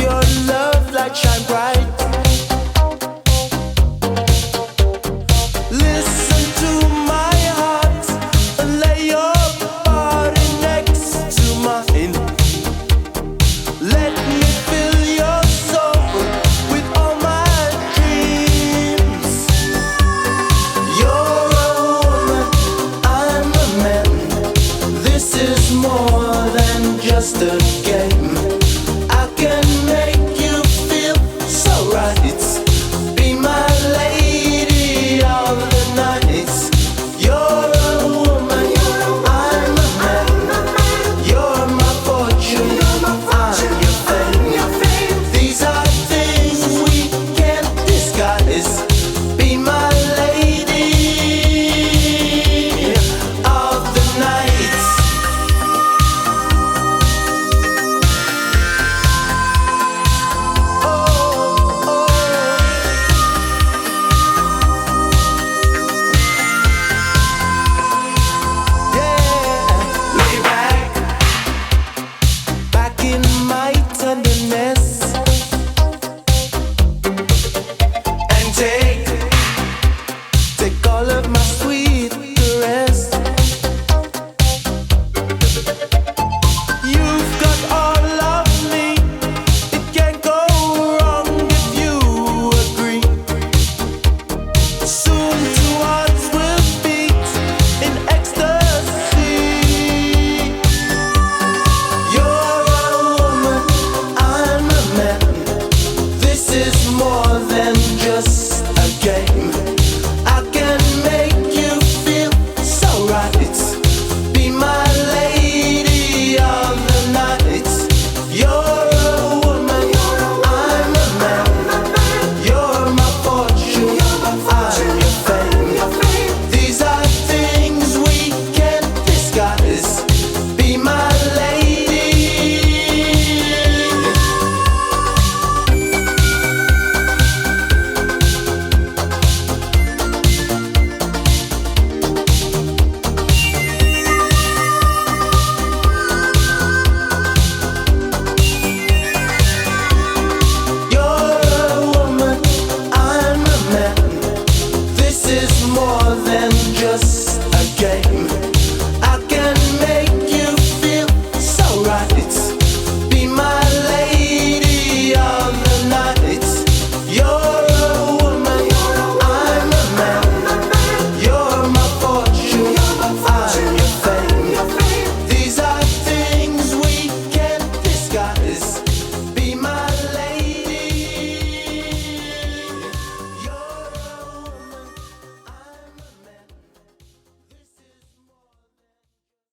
your love light shine bright. Take all of my sweet. I